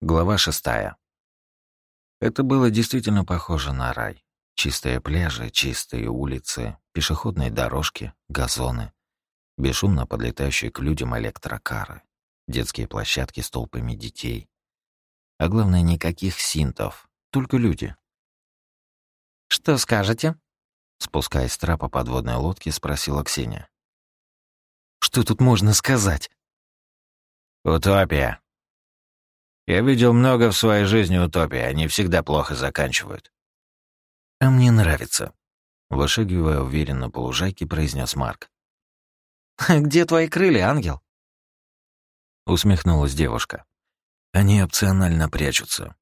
Глава шестая. Это было действительно похоже на рай. Чистые пляжи, чистые улицы, пешеходные дорожки, газоны, бесшумно подлетающие к людям электрокары, детские площадки с толпами детей. А главное, никаких синтов, только люди. «Что скажете?» Спускаясь с трапа подводной лодки, спросила Ксения. «Что тут можно сказать?» «Утопия», я видел много в своей жизни утопий, они всегда плохо заканчивают. А мне нравится, вышагивая уверенно по лужайке, произнес Марк. «Где твои крылья, ангел?» Усмехнулась девушка. Они опционально прячутся.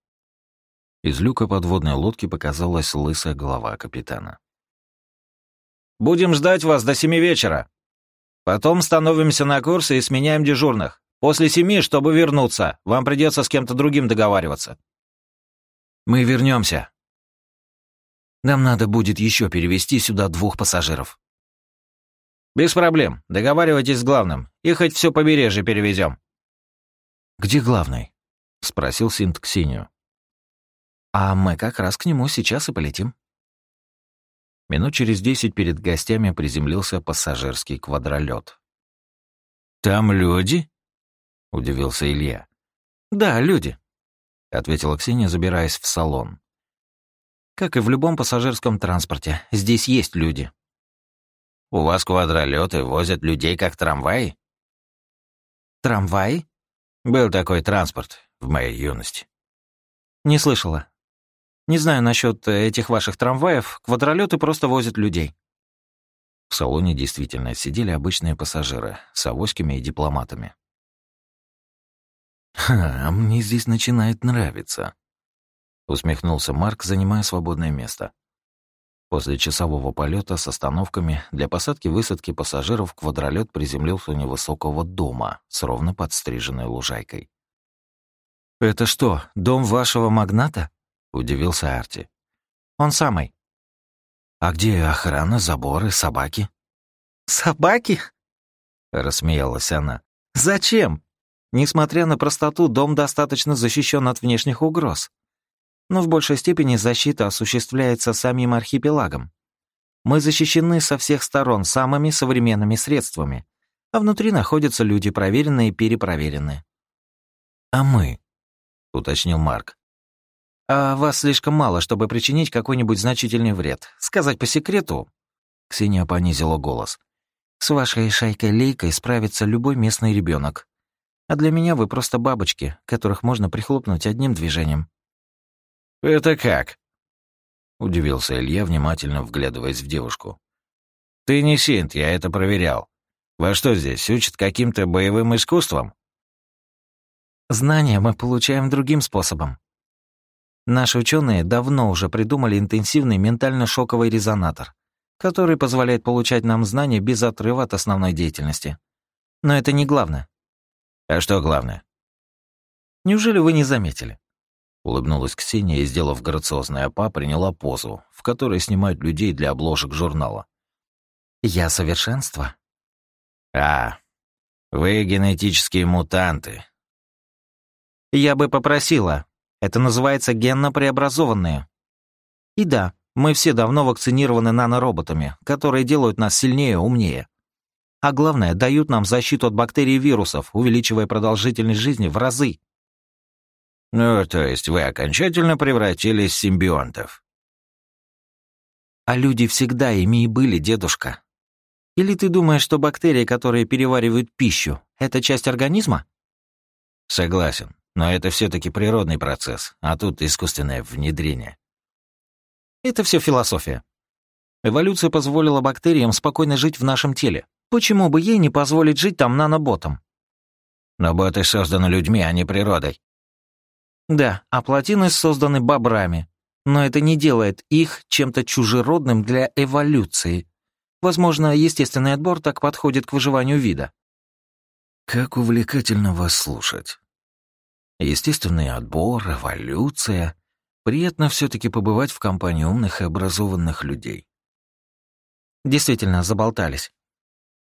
Из люка подводной лодки показалась лысая голова капитана. «Будем ждать вас до семи вечера. Потом становимся на курсы и сменяем дежурных. После семи, чтобы вернуться, вам придется с кем-то другим договариваться». «Мы вернемся. Нам надо будет еще перевести сюда двух пассажиров». «Без проблем. Договаривайтесь с главным. И хоть все побережье перевезем». «Где главный?» — спросил Синт Ксению. «А мы как раз к нему сейчас и полетим». Минут через десять перед гостями приземлился пассажирский квадролет. «Там люди?» — удивился Илья. «Да, люди», — ответила Ксения, забираясь в салон. «Как и в любом пассажирском транспорте, здесь есть люди». «У вас квадролеты возят людей как трамваи?» «Трамваи?» «Был такой транспорт в моей юности». «Не слышала. Не знаю насчет этих ваших трамваев, квадролеты просто возят людей». В салоне действительно сидели обычные пассажиры с авоськами и дипломатами. «Ха, а мне здесь начинает нравиться», — усмехнулся Марк, занимая свободное место. После часового полета с остановками для посадки-высадки пассажиров квадролет приземлился у невысокого дома с ровно подстриженной лужайкой. «Это что, дом вашего магната?» — удивился Арти. «Он самый». «А где охрана, заборы, собаки?» «Собаки?» — рассмеялась она. «Зачем? Несмотря на простоту, дом достаточно защищен от внешних угроз. Но в большей степени защита осуществляется самим архипелагом. Мы защищены со всех сторон самыми современными средствами, а внутри находятся люди проверенные и перепроверенные. «А мы?» — уточнил Марк. «А вас слишком мало, чтобы причинить какой-нибудь значительный вред. Сказать по секрету...» Ксения понизила голос. «С вашей шайкой-лейкой справится любой местный ребенок. А для меня вы просто бабочки, которых можно прихлопнуть одним движением». «Это как?» — удивился Илья, внимательно вглядываясь в девушку. «Ты не синт, я это проверял. Во что здесь, учат каким-то боевым искусством?» «Знания мы получаем другим способом. Наши ученые давно уже придумали интенсивный ментально-шоковый резонатор, который позволяет получать нам знания без отрыва от основной деятельности. Но это не главное. А что главное? Неужели вы не заметили? Улыбнулась Ксения и, сделав грациозный опа, приняла позу, в которой снимают людей для обложек журнала. «Я совершенство». «А, вы генетические мутанты». «Я бы попросила. Это называется генно-преобразованные». «И да, мы все давно вакцинированы нанороботами, которые делают нас сильнее, умнее. А главное, дают нам защиту от бактерий и вирусов, увеличивая продолжительность жизни в разы. Ну, то есть вы окончательно превратились в симбионтов. А люди всегда ими и были, дедушка. Или ты думаешь, что бактерии, которые переваривают пищу, это часть организма? Согласен, но это все таки природный процесс, а тут искусственное внедрение. Это все философия. Эволюция позволила бактериям спокойно жить в нашем теле. Почему бы ей не позволить жить там наноботам? Но боты созданы людьми, а не природой. Да, а плотины созданы бобрами. Но это не делает их чем-то чужеродным для эволюции. Возможно, естественный отбор так подходит к выживанию вида. Как увлекательно вас слушать. Естественный отбор, эволюция. Приятно все таки побывать в компании умных и образованных людей. Действительно, заболтались.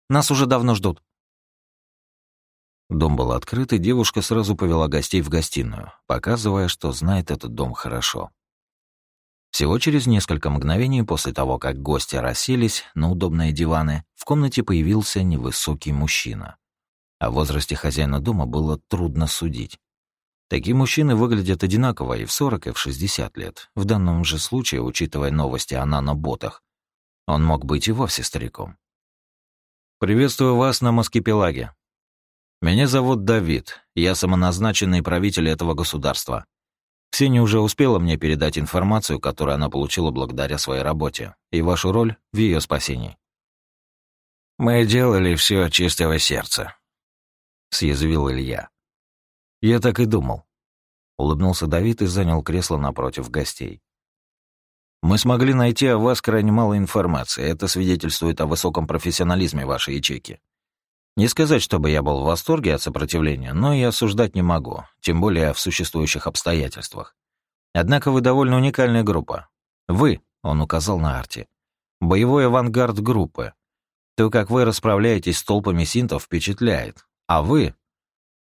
Нас уже давно ждут». Дом был открыт, и девушка сразу повела гостей в гостиную, показывая, что знает этот дом хорошо. Всего через несколько мгновений после того, как гости расселись на удобные диваны, в комнате появился невысокий мужчина. О возрасте хозяина дома было трудно судить. Такие мужчины выглядят одинаково и в 40, и в 60 лет. В данном же случае, учитывая новости о наноботах, он мог быть и вовсе стариком. «Приветствую вас на Москипелаге. Меня зовут Давид, я самоназначенный правитель этого государства. Ксения уже успела мне передать информацию, которую она получила благодаря своей работе, и вашу роль в ее спасении. «Мы делали все от чистого сердца», — съязвил Илья. «Я так и думал», — улыбнулся Давид и занял кресло напротив гостей. «Мы смогли найти о вас крайне мало информации. Это свидетельствует о высоком профессионализме вашей ячейки. Не сказать, чтобы я был в восторге от сопротивления, но и осуждать не могу, тем более в существующих обстоятельствах. Однако вы довольно уникальная группа. Вы, он указал на арте, боевой авангард группы. То, как вы расправляетесь с толпами синтов, впечатляет. А вы...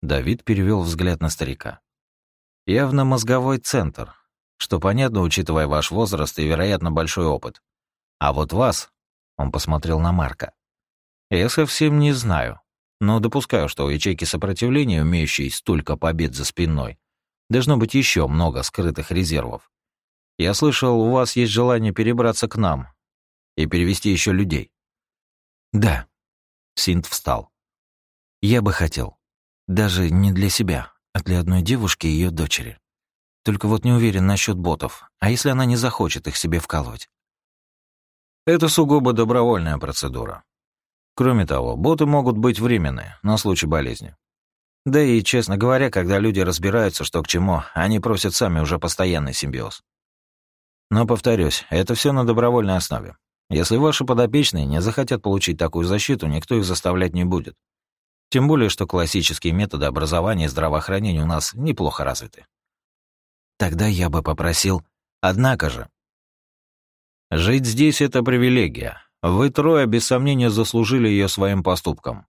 Давид перевел взгляд на старика. Явно мозговой центр, что понятно, учитывая ваш возраст и, вероятно, большой опыт. А вот вас, он посмотрел на Марка, я совсем не знаю, но допускаю, что у ячейки сопротивления, умеющей столько побед за спиной, должно быть еще много скрытых резервов. Я слышал, у вас есть желание перебраться к нам и перевести еще людей. Да. Синт встал. Я бы хотел. Даже не для себя, а для одной девушки и ее дочери. Только вот не уверен насчет ботов. А если она не захочет их себе вколоть? Это сугубо добровольная процедура. Кроме того, боты могут быть временные, на случай болезни. Да и, честно говоря, когда люди разбираются, что к чему, они просят сами уже постоянный симбиоз. Но, повторюсь, это все на добровольной основе. Если ваши подопечные не захотят получить такую защиту, никто их заставлять не будет. Тем более, что классические методы образования и здравоохранения у нас неплохо развиты. Тогда я бы попросил... Однако же... Жить здесь — это привилегия, вы трое, без сомнения, заслужили ее своим поступком.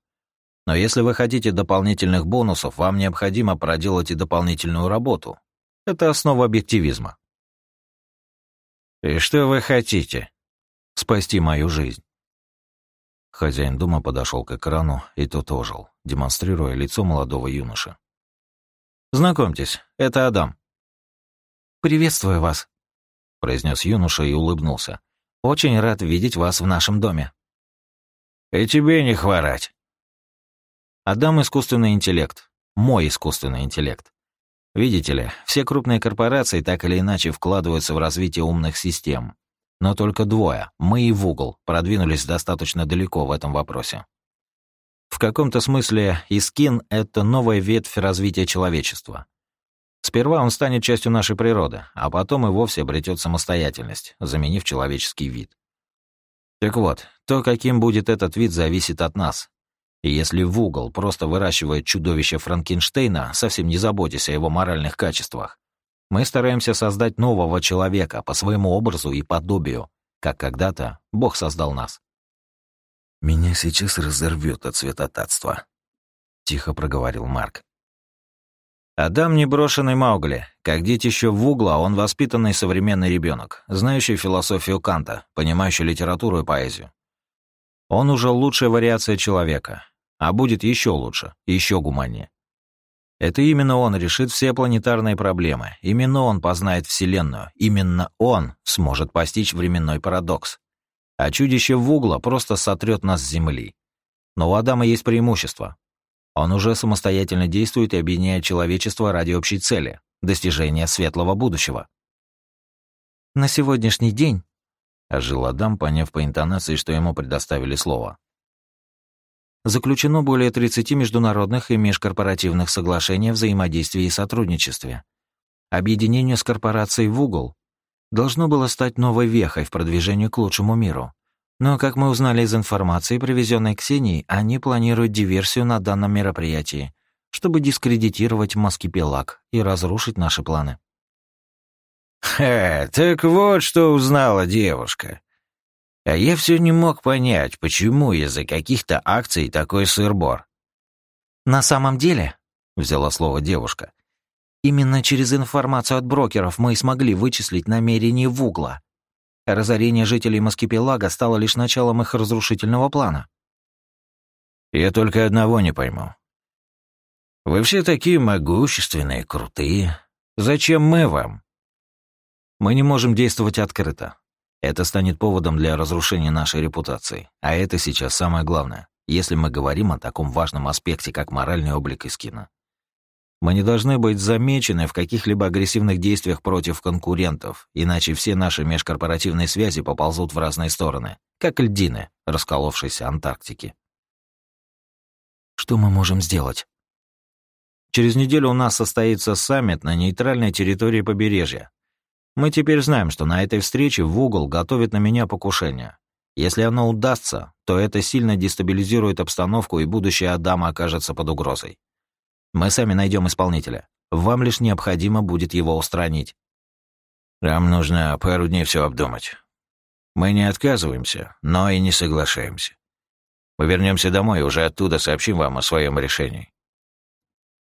Но если вы хотите дополнительных бонусов, вам необходимо проделать и дополнительную работу. Это основа объективизма. «И что вы хотите?» «Спасти мою жизнь». Хозяин дома подошел к экрану, и тот ожил, демонстрируя лицо молодого юноши. «Знакомьтесь, это Адам». «Приветствую вас», — произнес юноша и улыбнулся. Очень рад видеть вас в нашем доме». «И тебе не хворать». Отдам искусственный интеллект. Мой искусственный интеллект. Видите ли, все крупные корпорации так или иначе вкладываются в развитие умных систем. Но только двое, мы и Вугл, продвинулись достаточно далеко в этом вопросе. В каком-то смысле Искин — это новая ветвь развития человечества. Сперва он станет частью нашей природы, а потом и вовсе обретет самостоятельность, заменив человеческий вид. Так вот, то, каким будет этот вид, зависит от нас. И если в угол просто выращивает чудовище Франкенштейна, совсем не заботясь о его моральных качествах, мы стараемся создать нового человека по своему образу и подобию, как когда-то Бог создал нас. «Меня сейчас разорвет от святотатства», — тихо проговорил Марк. Адам не брошенный Маугли. Как детище в угла, он воспитанный современный ребенок, знающий философию Канта, понимающий литературу и поэзию. Он уже лучшая вариация человека, а будет еще лучше, еще гуманнее. Это именно он решит все планетарные проблемы, именно он познает Вселенную, именно он сможет постичь временной парадокс. А чудище в угла просто сотрет нас с Земли. Но у Адама есть преимущество. Он уже самостоятельно действует и объединяет человечество ради общей цели — достижения светлого будущего. «На сегодняшний день», — ожил Адам, поняв по интонации, что ему предоставили слово, заключено более 30 международных и межкорпоративных соглашений о взаимодействии и сотрудничестве. Объединение с корпорацией в угол должно было стать новой вехой в продвижении к лучшему миру. Но, как мы узнали из информации, привезенной Ксенией, они планируют диверсию на данном мероприятии, чтобы дискредитировать Маскипелак и разрушить наши планы. «Ха, так вот что узнала девушка. А я все не мог понять, почему из-за каких-то акций такой сырбор. «На самом деле», — взяла слово девушка, «именно через информацию от брокеров мы и смогли вычислить намерения Вугла. Разорение жителей Маскипелага стало лишь началом их разрушительного плана». «Я только одного не пойму. Вы все такие могущественные, крутые. Зачем мы вам?» «Мы не можем действовать открыто. Это станет поводом для разрушения нашей репутации. А это сейчас самое главное, если мы говорим о таком важном аспекте, как моральный облик Искина. Мы не должны быть замечены в каких-либо агрессивных действиях против конкурентов, иначе все наши межкорпоративные связи поползут в разные стороны, как льдины, расколовшейся Антарктики. Что мы можем сделать? Через неделю у нас состоится саммит на нейтральной территории побережья, мы теперь знаем, что на этой встрече в угол готовит на меня покушение. Если оно удастся, то это сильно дестабилизирует обстановку, и будущее Адама окажется под угрозой. Мы сами найдем исполнителя. Вам лишь необходимо будет его устранить. Нам нужно пару дней все обдумать. Мы не отказываемся, но и не соглашаемся. Мы вернемся домой и уже оттуда сообщим вам о своем решении.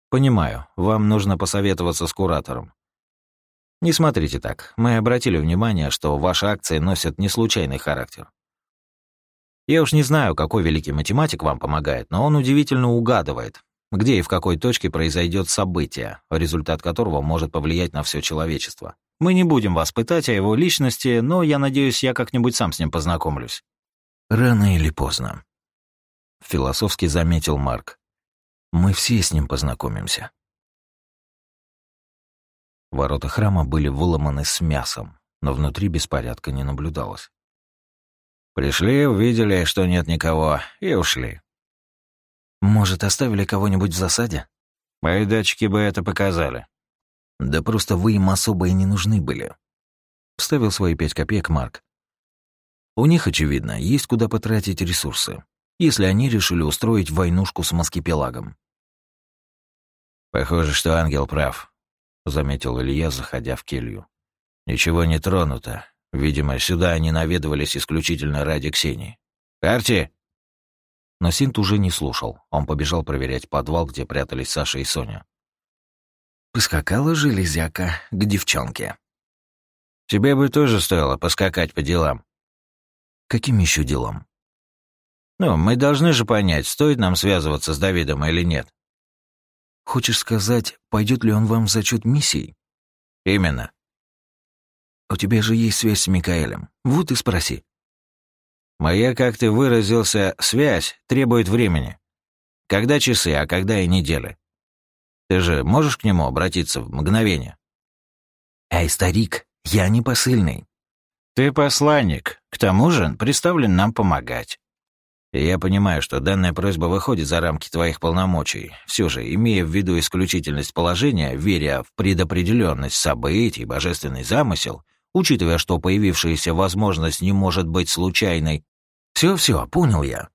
Понимаю, вам нужно посоветоваться с куратором. Не смотрите так. Мы обратили внимание, что ваши акции носят не случайный характер. Я уж не знаю, какой великий математик вам помогает, но он удивительно угадывает, где и в какой точке произойдет событие, результат которого может повлиять на все человечество. Мы не будем вас пытать о его личности, но я надеюсь, я как-нибудь сам с ним познакомлюсь. Рано или поздно. Философски заметил Марк. Мы все с ним познакомимся. Ворота храма были выломаны с мясом, но внутри беспорядка не наблюдалось. Пришли, увидели, что нет никого, и ушли. Может, оставили кого-нибудь в засаде? Мои датчики бы это показали. Да просто вы им особо и не нужны были. Вставил свои пять копеек Марк. У них, очевидно, есть куда потратить ресурсы, если они решили устроить войнушку с Маскипелагом. Похоже, что ангел прав. — заметил Илья, заходя в келью. «Ничего не тронуто. Видимо, сюда они наведывались исключительно ради Ксении. Арти!» Но Синт уже не слушал. Он побежал проверять подвал, где прятались Саша и Соня. «Поскакала железяка к девчонке». «Тебе бы тоже стоило поскакать по делам». «Каким еще делам?» «Ну, мы должны же понять, стоит нам связываться с Давидом или нет». Хочешь сказать, пойдет ли он вам в зачет миссий? Именно. У тебя же есть связь с Микаэлем. Вот и спроси. Моя, как ты выразился, связь требует времени. Когда часы, а когда и недели. Ты же можешь к нему обратиться в мгновение? Эй, старик, я не посыльный. Ты посланник. К тому же представлен нам помогать. И я понимаю, что данная просьба выходит за рамки твоих полномочий. Все же, имея в виду исключительность положения, веря в предопределенность событий, божественный замысел, учитывая, что появившаяся возможность не может быть случайной. Все-все, понял я.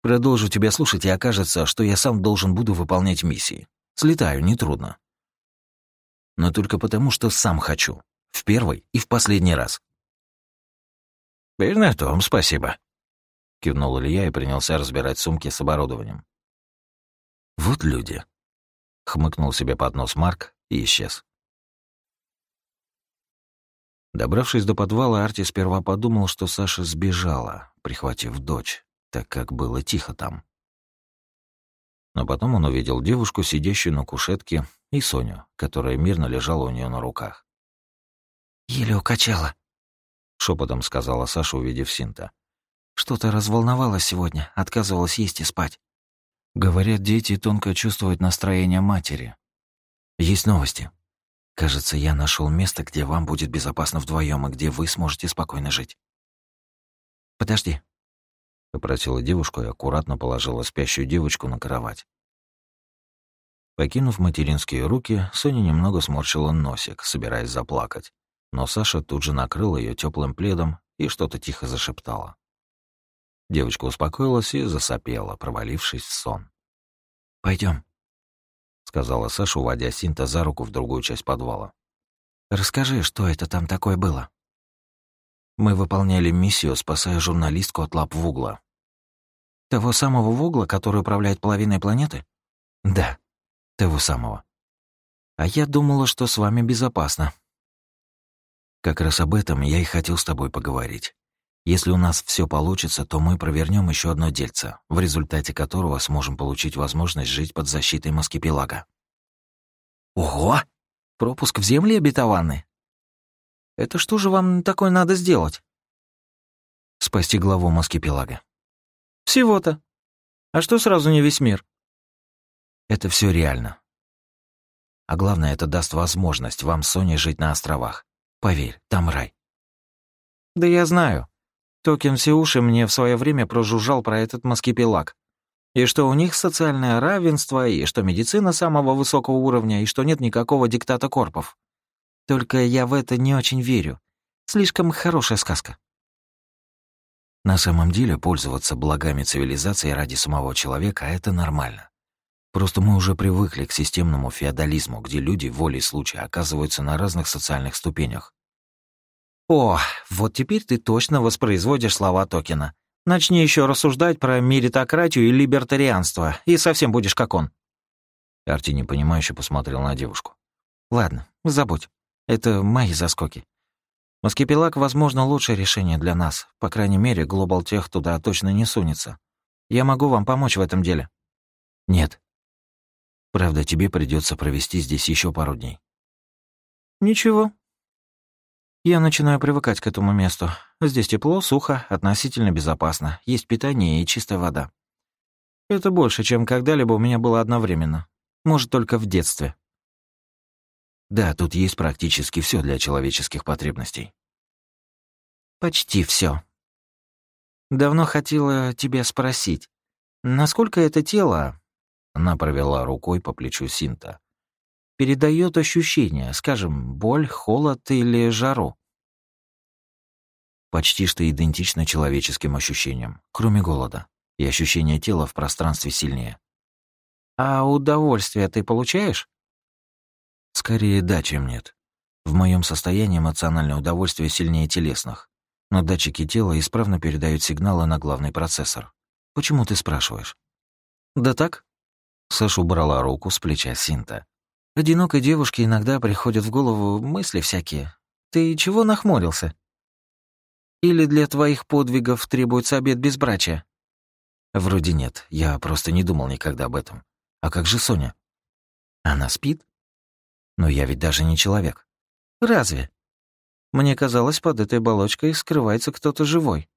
Продолжу тебя слушать, и окажется, что я сам должен буду выполнять миссии. Слетаю, нетрудно. Но только потому, что сам хочу. В первый и в последний раз. И на том спасибо. — кивнул Илья и принялся разбирать сумки с оборудованием. «Вот люди», — хмыкнул себе под нос Марк и исчез. Добравшись до подвала, Арти сперва подумал, что Саша сбежала, прихватив дочь, так как было тихо там. Но потом он увидел девушку, сидящую на кушетке, и Соню, которая мирно лежала у нее на руках. «Еле укачала», — шепотом сказала Саша, увидев Синта. Что-то разволновалась сегодня, отказывалась есть и спать. Говорят, дети тонко чувствуют настроение матери. Есть новости. Кажется, я нашел место, где вам будет безопасно вдвоем и где вы сможете спокойно жить. Подожди. Попросила девушку и аккуратно положила спящую девочку на кровать. Покинув материнские руки, Соня немного сморщила носик, собираясь заплакать. Но Саша тут же накрыл ее теплым пледом и что-то тихо зашептала. Девочка успокоилась и засопела, провалившись в сон. Пойдем, сказала Саша, уводя Синта за руку в другую часть подвала. «Расскажи, что это там такое было?» «Мы выполняли миссию, спасая журналистку от лап Вугла». «Того самого Вугла, который управляет половиной планеты?» Да, того самого. А я думала, что с вами безопасно. Как раз об этом я и хотел с тобой поговорить. Если у нас все получится, то мы провернем еще одно дельце, в результате которого сможем получить возможность жить под защитой Москипелага. Ого! Пропуск в земли обетованный? Это что же вам такое надо сделать? Спасти главу Москипелага. Всего-то. А что сразу не весь мир? Это все реально. А главное, это даст возможность вам с Соней жить на островах. Поверь, там рай. Да я знаю. Токен все уши мне в свое время прожужжал про этот москипелаг. И что у них социальное равенство, и что медицина самого высокого уровня, и что нет никакого диктата корпов. Только я в это не очень верю. Слишком хорошая сказка. На самом деле, пользоваться благами цивилизации ради самого человека — это нормально. Просто мы уже привыкли к системному феодализму, где люди волей случая оказываются на разных социальных ступенях. О, вот теперь ты точно воспроизводишь слова Токена. Начни еще рассуждать про меритократию и либертарианство, и совсем будешь как он. Арти непонимающе посмотрел на девушку. Ладно, забудь. Это мои заскоки. Москипелаг, возможно, лучшее решение для нас. По крайней мере, Глобал Тех туда точно не сунется. Я могу вам помочь в этом деле. Нет. Правда, тебе придется провести здесь еще пару дней. Ничего. Я начинаю привыкать к этому месту. Здесь тепло, сухо, относительно безопасно. Есть питание и чистая вода. Это больше, чем когда-либо у меня было одновременно. Может, только в детстве. Да, тут есть практически все для человеческих потребностей. Почти все. Давно хотела тебя спросить, насколько это тело, она провела рукой по плечу Синта, передает ощущение, скажем, боль, холод или жару. Почти что идентично человеческим ощущениям, кроме голода, и ощущение тела в пространстве сильнее. А удовольствие ты получаешь? Скорее да, чем нет. В моем состоянии эмоциональное удовольствие сильнее телесных, но датчики тела исправно передают сигналы на главный процессор. Почему ты спрашиваешь? Да так. Саша убрала руку с плеча Синта. Одинокой девушке иногда приходят в голову мысли всякие. Ты чего нахмурился? Или для твоих подвигов требуется обед безбрачия? Вроде нет, я просто не думал никогда об этом. А как же Соня? Она спит? Но я ведь даже не человек. Разве? Мне казалось, под этой оболочкой скрывается кто-то живой.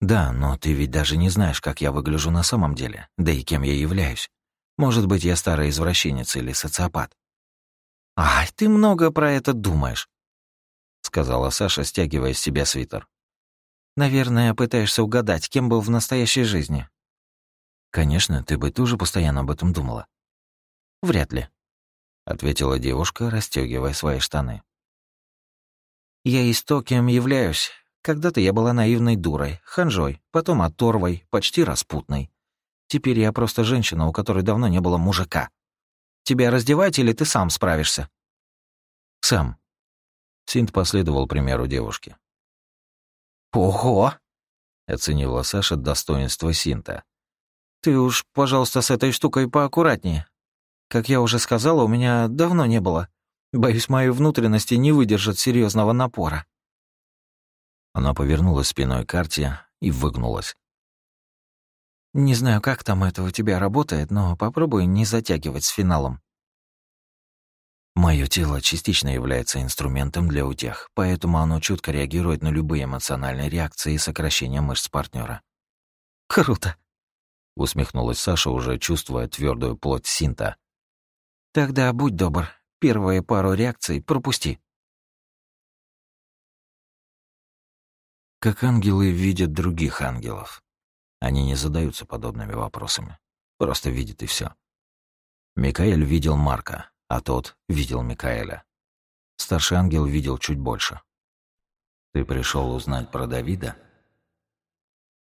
Да, но ты ведь даже не знаешь, как я выгляжу на самом деле, да и кем я являюсь. Может быть, я старый извращенец или социопат. «Ай, ты много про это думаешь», — сказала Саша, стягивая с себя свитер. «Наверное, пытаешься угадать, кем был в настоящей жизни». «Конечно, ты бы тоже постоянно об этом думала». «Вряд ли», ответила девушка, расстегивая свои штаны. Я из то, кем являюсь. Когда-то я была наивной дурой, ханжой, потом оторвой, почти распутной. Теперь я просто женщина, у которой давно не было мужика. Тебя раздевать или ты сам справишься? Сам. Синт последовал примеру девушки. «Ого!» — оценила Саша достоинство Синта. «Ты уж, пожалуйста, с этой штукой поаккуратнее. Как я уже сказала, у меня давно не было. Боюсь, мои внутренности не выдержат серьезного напора. Она повернулась спиной к карте и выгнулась. «Не знаю, как там это у тебя работает, но попробуй не затягивать с финалом». Мое тело частично является инструментом для утех, поэтому оно чутко реагирует на любые эмоциональные реакции и сокращение мышц партнера. «Круто!» — усмехнулась Саша, уже чувствуя твердую плоть синта. Тогда будь добр, первые пару реакций пропусти. Как ангелы видят других ангелов. Они не задаются подобными вопросами. Просто видят и все. Микаэль видел Марка, а тот видел Микаэля. Старший ангел видел чуть больше. «Ты пришел узнать про Давида?»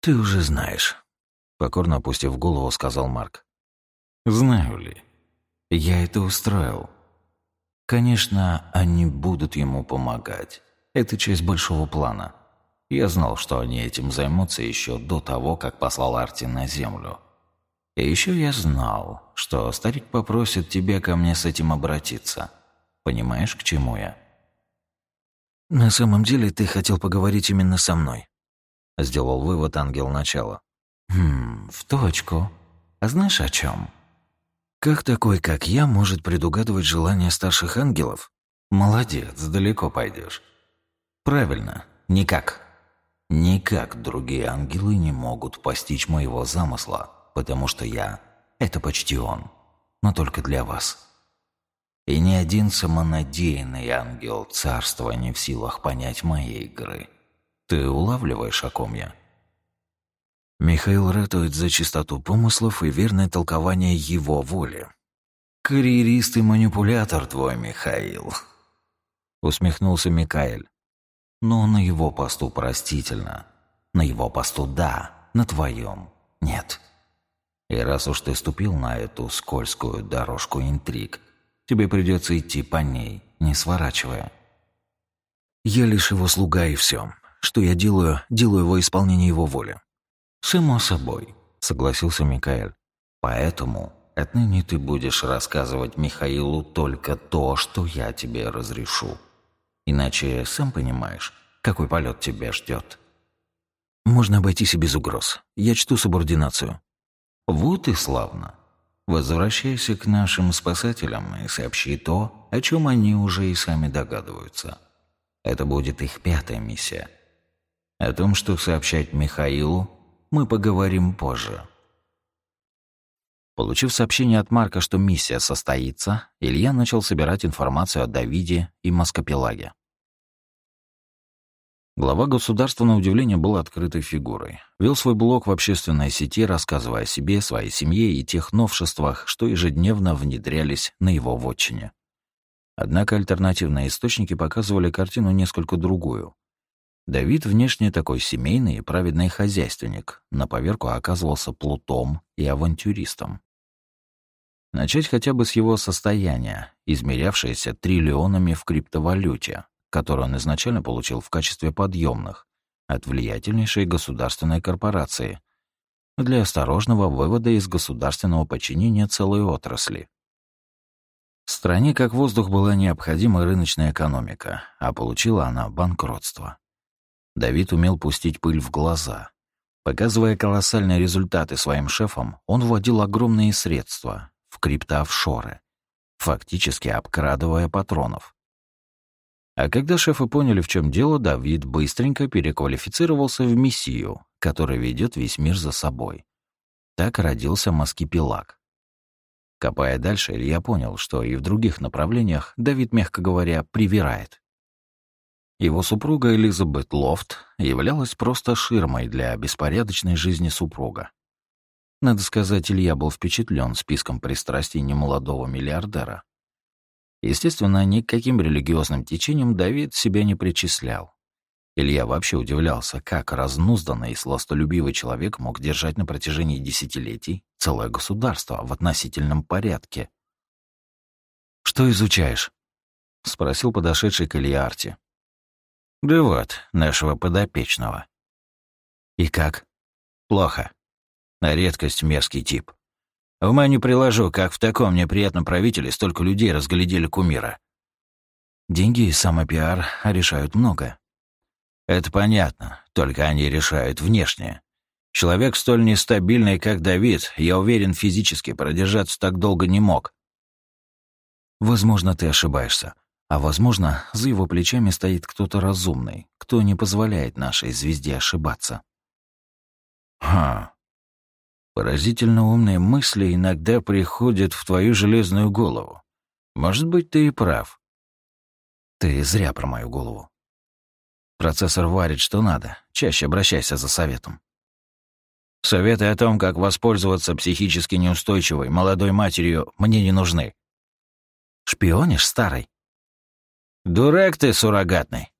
«Ты уже знаешь», — покорно опустив голову, сказал Марк. «Знаю ли?» Я это устроил. Конечно, они будут ему помогать. Это часть большого плана. Я знал, что они этим займутся еще до того, как послал Арти на Землю. И еще я знал, что старик попросит тебя ко мне с этим обратиться. Понимаешь, к чему я?» «На самом деле ты хотел поговорить именно со мной», — сделал вывод ангел начала. «Хм, в точку. А знаешь о чем? Как такой, как я, может предугадывать желания старших ангелов? Молодец, далеко пойдешь. Правильно, никак. Никак другие ангелы не могут постичь моего замысла, потому что я — это почти он, но только для вас. И ни один самонадеянный ангел царства не в силах понять моей игры. Ты улавливаешь, о ком я? Михаил ратует за чистоту помыслов и верное толкование его воли. «Карьерист и манипулятор твой, Михаил», — усмехнулся Микаэль. Но на его посту простительно. На его посту да, на твоем нет. И раз уж ты ступил на эту скользкую дорожку интриг, тебе придется идти по ней, не сворачивая. Я лишь его слуга и все. Что я делаю, делаю во исполнение его воли. «Само собой», — согласился Микаэль. «Поэтому отныне ты будешь рассказывать Михаилу только то, что я тебе разрешу». Иначе, сам понимаешь, какой полет тебя ждет. Можно обойтись и без угроз. Я чту субординацию. Вот и славно. Возвращайся к нашим спасателям и сообщи то, о чем они уже и сами догадываются. Это будет их пятая миссия. О том, что сообщать Михаилу, мы поговорим позже. Получив сообщение от Марка, что миссия состоится, Илья начал собирать информацию о Давиде и Маскопелаге. Глава государства, на удивление, был открытой фигурой. Вел свой блог в общественной сети, рассказывая о себе, своей семье и тех новшествах, что ежедневно внедрялись на его вотчине. Однако альтернативные источники показывали картину несколько другую. Давид внешне такой семейный и праведный хозяйственник, на поверку оказывался плутом и авантюристом. Начать хотя бы с его состояния, измерявшееся триллионами в криптовалюте, который он изначально получил в качестве подъемных от влиятельнейшей государственной корпорации для осторожного вывода из государственного подчинения целой отрасли. Стране как воздух была необходима рыночная экономика, а получила она банкротство. Давид умел пустить пыль в глаза. Показывая колоссальные результаты своим шефам, он вводил огромные средства в криптоофшоры, фактически обкрадывая патронов. А когда шефы поняли, в чем дело, Давид быстренько переквалифицировался в мессию, который ведет весь мир за собой. Так родился Маскипелаг. Копая дальше, я понял, что и в других направлениях Давид, мягко говоря, привирает. Его супруга Элизабет Лофт являлась просто ширмой для беспорядочной жизни супруга. Надо сказать, Илья был впечатлен списком пристрастий немолодого миллиардера. Естественно, ни к каким религиозным течениям Давид себя не причислял. Илья вообще удивлялся, как разнузданный и сластолюбивый человек мог держать на протяжении десятилетий целое государство в относительном порядке. «Что изучаешь?» — спросил подошедший к Илье Арти. «Да вот, нашего подопечного». «И как?» «Плохо. На редкость мерзкий тип. Ума не приложу, как в таком неприятном правителе столько людей разглядели кумира. Деньги и самопиар решают много. Это понятно, только они решают внешне. Человек столь нестабильный, как Давид, я уверен, физически продержаться так долго не мог. Возможно, ты ошибаешься. А возможно, за его плечами стоит кто-то разумный, кто не позволяет нашей звезде ошибаться. Ха, Поразительно умные мысли иногда приходят в твою железную голову. Может быть, ты и прав. Ты зря про мою голову. Процессор варит что надо. Чаще обращайся за советом. Советы о том, как воспользоваться психически неустойчивой молодой матерью, мне не нужны. Шпионишь, старый? Дурак ты, суррогатный.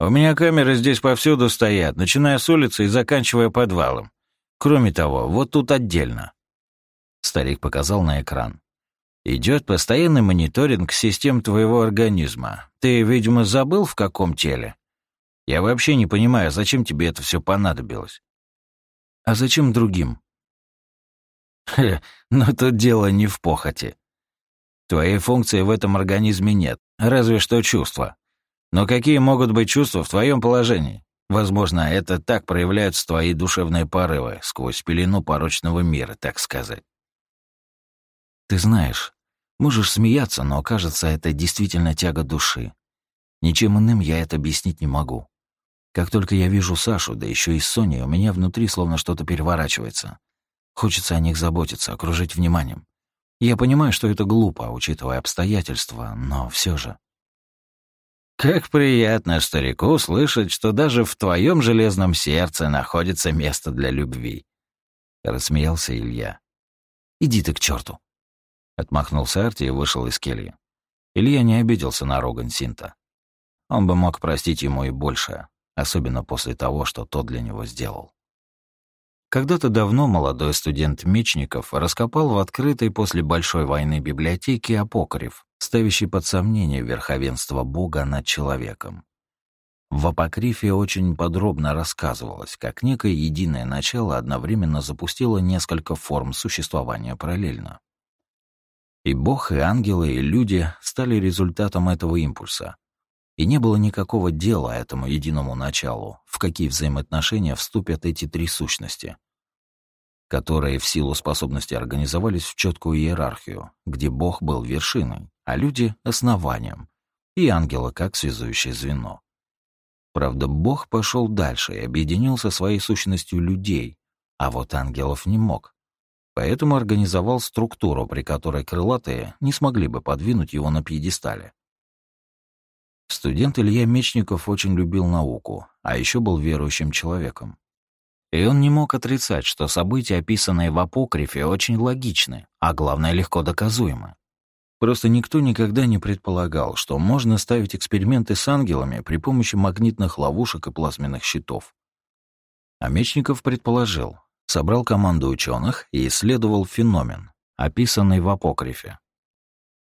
У меня камеры здесь повсюду стоят, начиная с улицы и заканчивая подвалом. Кроме того, вот тут отдельно. Старик показал на экран. Идет постоянный мониторинг систем твоего организма. Ты, видимо, забыл, в каком теле? Я вообще не понимаю, зачем тебе это все понадобилось. А зачем другим? Хе, но тут дело не в похоти. Твоей функции в этом организме нет, разве что чувства. Но какие могут быть чувства в твоем положении? Возможно, это так проявляются твои душевные порывы сквозь пелену порочного мира, так сказать. Ты знаешь, можешь смеяться, но, кажется, это действительно тяга души. Ничем иным я это объяснить не могу. Как только я вижу Сашу, да еще и Соню, у меня внутри словно что-то переворачивается. Хочется о них заботиться, окружить вниманием. Я понимаю, что это глупо, учитывая обстоятельства, но все же. Как приятно старику слышать, что даже в твоем железном сердце находится место для любви. Рассмеялся Илья. Иди ты к черту. Отмахнулся Арти и вышел из кельи. Илья не обиделся на Роган Синта. Он бы мог простить ему и больше, особенно после того, что тот для него сделал. Когда-то давно молодой студент Мечников раскопал в открытой после Большой войны библиотеке апокриф, ставящий под сомнение верховенство Бога над человеком. В апокрифе очень подробно рассказывалось, как некое единое начало одновременно запустило несколько форм существования параллельно. И Бог, и ангелы, и люди стали результатом этого импульса. И не было никакого дела этому единому началу, в какие взаимоотношения вступят эти три сущности, которые в силу способности организовались в четкую иерархию, где Бог был вершиной, а люди — основанием, и ангелы как связующее звено. Правда, Бог пошел дальше и объединил со своей сущностью людей, а вот ангелов не мог. Поэтому организовал структуру, при которой крылатые не смогли бы подвинуть его на пьедестале. Студент Илья Мечников очень любил науку, а еще был верующим человеком. И он не мог отрицать, что события, описанные в апокрифе, очень логичны, а главное, легко доказуемы. Просто никто никогда не предполагал, что можно ставить эксперименты с ангелами при помощи магнитных ловушек и плазменных щитов. А Мечников предположил, собрал команду ученых и исследовал феномен, описанный в апокрифе.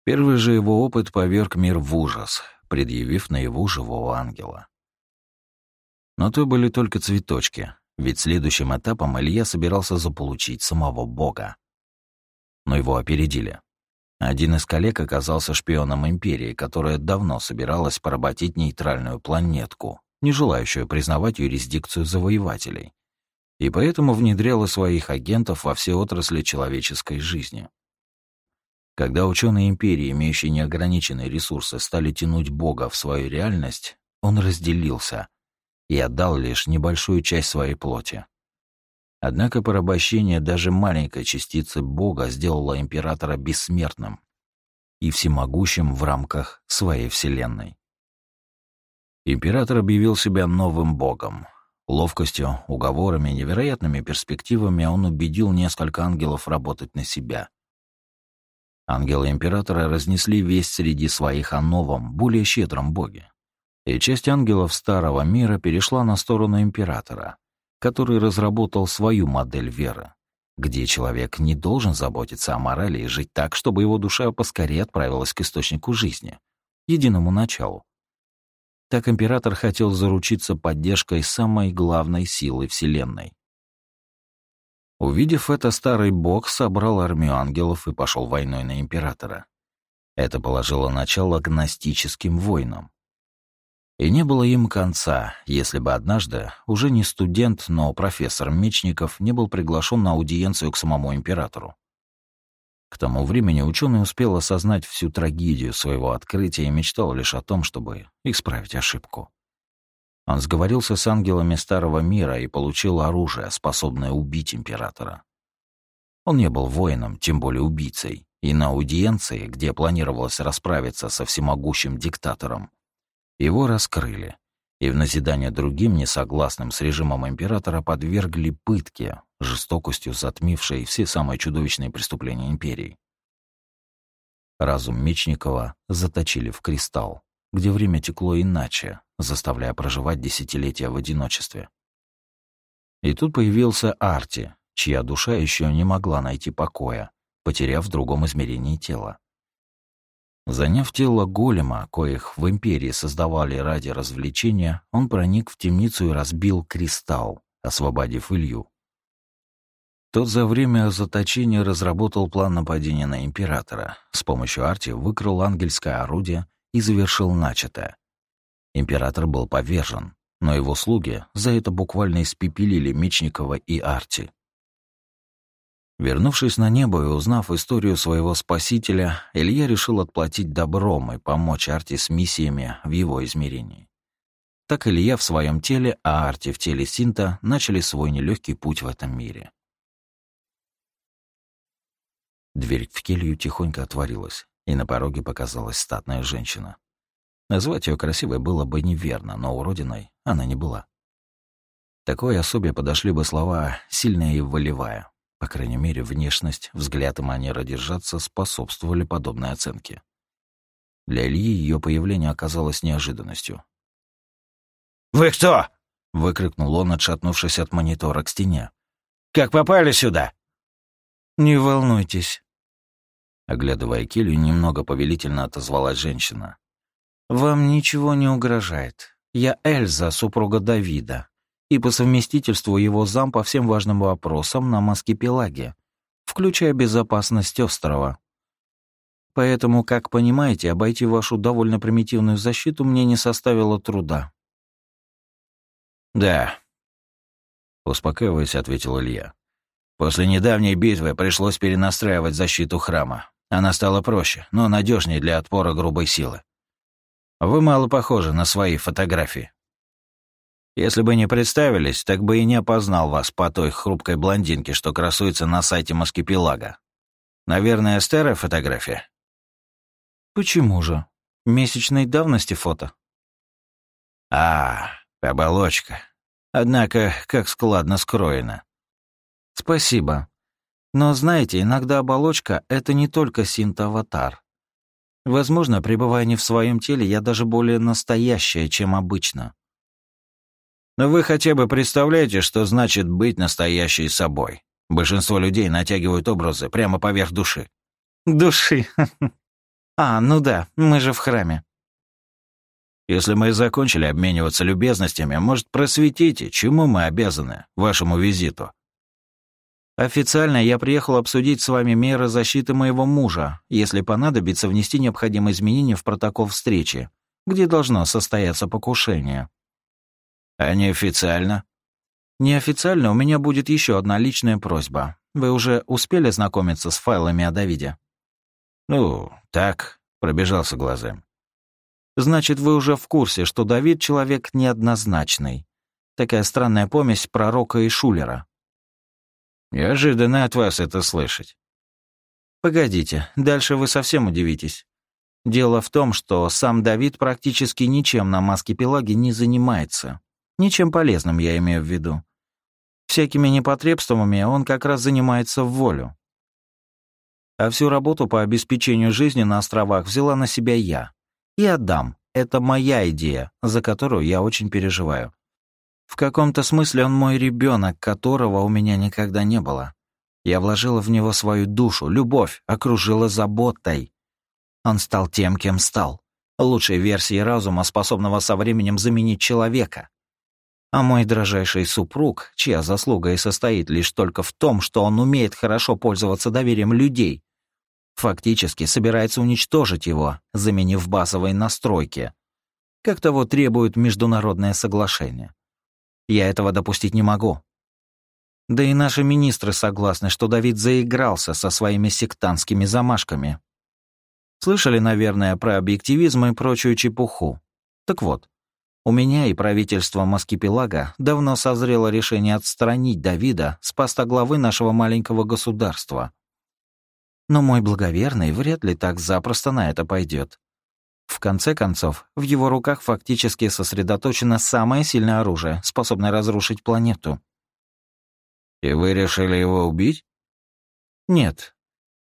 Первый же его опыт поверг мир в ужас, предъявив на его живого ангела. Но то были только цветочки, ведь следующим этапом Илья собирался заполучить самого Бога. Но его опередили. Один из коллег оказался шпионом Империи, которая давно собиралась поработить нейтральную планетку, не желающую признавать юрисдикцию завоевателей и поэтому внедряла своих агентов во все отрасли человеческой жизни. Когда ученые империи, имеющие неограниченные ресурсы, стали тянуть Бога в свою реальность, он разделился и отдал лишь небольшую часть своей плоти. Однако порабощение даже маленькой частицы Бога сделало императора бессмертным и всемогущим в рамках своей вселенной. Император объявил себя новым богом, Ловкостью, уговорами, невероятными перспективами он убедил несколько ангелов работать на себя. Ангелы Императора разнесли весть среди своих о новом, более щедром боге. И часть ангелов Старого Мира перешла на сторону Императора, который разработал свою модель веры, где человек не должен заботиться о морали и жить так, чтобы его душа поскорее отправилась к источнику жизни, единому началу, так император хотел заручиться поддержкой самой главной силы Вселенной. Увидев это, старый бог собрал армию ангелов и пошел войной на императора. Это положило начало гностическим войнам. И не было им конца, если бы однажды уже не студент, но профессор Мечников не был приглашен на аудиенцию к самому императору. К тому времени ученый успел осознать всю трагедию своего открытия и мечтал лишь о том, чтобы исправить ошибку. Он сговорился с ангелами Старого Мира и получил оружие, способное убить императора. Он не был воином, тем более убийцей, и на аудиенции, где планировалось расправиться со всемогущим диктатором, его раскрыли, и в назидание другим, несогласным с режимом императора, подвергли пытке, жестокостью затмившей все самые чудовищные преступления империи. Разум Мечникова заточили в кристалл, где время текло иначе, заставляя проживать десятилетия в одиночестве. И тут появился Арти, чья душа еще не могла найти покоя, потеряв в другом измерении тело. Заняв тело голема, коих в Империи создавали ради развлечения, он проник в темницу и разбил кристалл, освободив Илью. Тот за время заточения разработал план нападения на императора. С помощью Арти выкрал ангельское орудие и завершил начатое. Император был повержен, но его слуги за это буквально испепелили Мечникова и Арти. Вернувшись на небо и узнав историю своего спасителя, Илья решил отплатить добром и помочь Арти с миссиями в его измерении. Так Илья в своем теле, а Арти в теле Синта начали свой нелегкий путь в этом мире. Дверь в келью тихонько отворилась, и на пороге показалась статная женщина. Назвать ее красивой было бы неверно, но уродиной она не была. Такой особе подошли бы слова «сильная и волевая». По крайней мере, внешность, взгляд и манера держаться способствовали подобной оценке. Для Ильи ее появление оказалось неожиданностью. «Вы кто?» — выкрикнул он, отшатнувшись от монитора к стене. «Как попали сюда?» «Не волнуйтесь», — оглядывая келью, немного повелительно отозвалась женщина. «Вам ничего не угрожает. Я Эльза, супруга Давида, и по совместительству его зам по всем важным вопросам на Маскипелаге, включая безопасность острова. Поэтому, как понимаете, обойти вашу довольно примитивную защиту мне не составило труда». «Да», — успокаиваясь, ответил Илья. После недавней битвы пришлось перенастраивать защиту храма. Она стала проще, но надежнее для отпора грубой силы. Вы мало похожи на свои фотографии. Если бы не представились, так бы и не опознал вас по той хрупкой блондинке, что красуется на сайте Маскипелага. Наверное, старая фотография? Почему же? Месячной давности фото. А, оболочка. Однако, как складно скроена. Спасибо. Но знаете, иногда оболочка — это не только синт-аватар. Возможно, пребывая не в своем теле, я даже более настоящая, чем обычно. Но вы хотя бы представляете, что значит быть настоящей собой. Большинство людей натягивают образы прямо поверх души. Души. А, ну да, мы же в храме. Если мы закончили обмениваться любезностями, может, просветите, чему мы обязаны вашему визиту? Официально я приехал обсудить с вами меры защиты моего мужа, если понадобится внести необходимые изменения в протокол встречи, где должно состояться покушение. А неофициально? Неофициально у меня будет еще одна личная просьба. Вы уже успели знакомиться с файлами о Давиде? Ну, так, пробежался глазами. Значит, вы уже в курсе, что Давид человек неоднозначный. Такая странная помесь пророка и шулера. Неожиданно от вас это слышать. Погодите, дальше вы совсем удивитесь. Дело в том, что сам Давид практически ничем на маске Пелаги не занимается. Ничем полезным я имею в виду. Всякими непотребствами он как раз занимается в волю. А всю работу по обеспечению жизни на островах взяла на себя я. И отдам. Это моя идея, за которую я очень переживаю. В каком-то смысле он мой ребенок, которого у меня никогда не было. Я вложила в него свою душу, любовь, окружила заботой. Он стал тем, кем стал. Лучшей версией разума, способного со временем заменить человека. А мой дрожайший супруг, чья заслуга и состоит лишь только в том, что он умеет хорошо пользоваться доверием людей, фактически собирается уничтожить его, заменив базовые настройки, как того требует международное соглашение. Я этого допустить не могу. Да и наши министры согласны, что Давид заигрался со своими сектантскими замашками. Слышали, наверное, про объективизм и прочую чепуху. Так вот, у меня и правительство Маскипелага давно созрело решение отстранить Давида с поста главы нашего маленького государства. Но мой благоверный вряд ли так запросто на это пойдет. В конце концов, в его руках фактически сосредоточено самое сильное оружие, способное разрушить планету. «И вы решили его убить?» «Нет.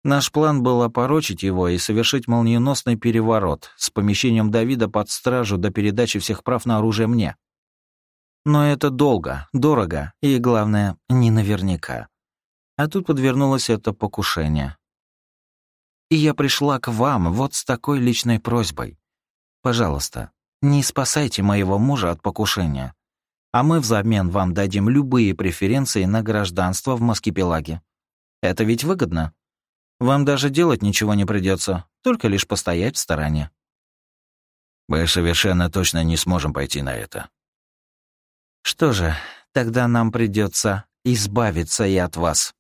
Наш план был опорочить его и совершить молниеносный переворот с помещением Давида под стражу до передачи всех прав на оружие мне. Но это долго, дорого и, главное, не наверняка. А тут подвернулось это покушение. И я пришла к вам вот с такой личной просьбой. Пожалуйста, не спасайте моего мужа от покушения. А мы взамен вам дадим любые преференции на гражданство в Маскипелаге. Это ведь выгодно. Вам даже делать ничего не придется, только лишь постоять в стороне. Мы совершенно точно не сможем пойти на это. Что же, тогда нам придется избавиться и от вас.